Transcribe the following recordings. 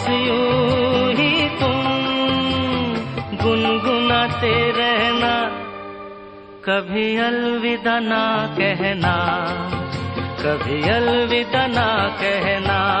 बस यूं ही तुम। गुनगुनाते रहना। कभी अलविदा ना कहना। कभी अलविदा ना कहना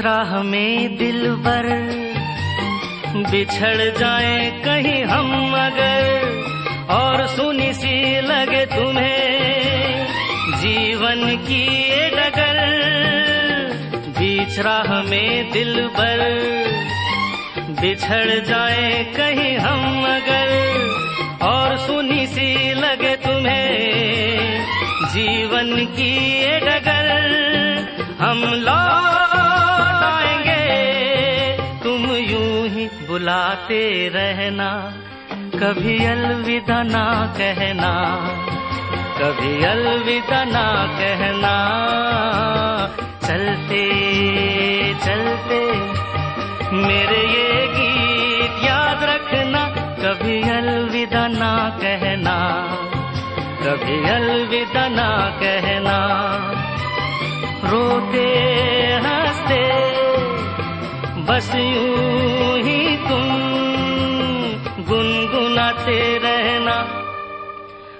राह में दिल बर बिछड़ जाए कहीं हम अगर, और सुनी सी लगे तुम्हें। जीवन की ये डगर बीच में दिल बर बिछड़ जाए कहीं हम अगर, और सुनी सी लगे तुम्हें। जीवन की ये डगर, हम लौट बुलाते रहना, कभी अलविदा ना कहना, कभी अलविदा ना कहना। चलते चलते, मेरे ये गीत याद रखना, कभी अलविदा ना कहना, कभी अलविदा ना कहना। रोते, हँसते, बस यूँ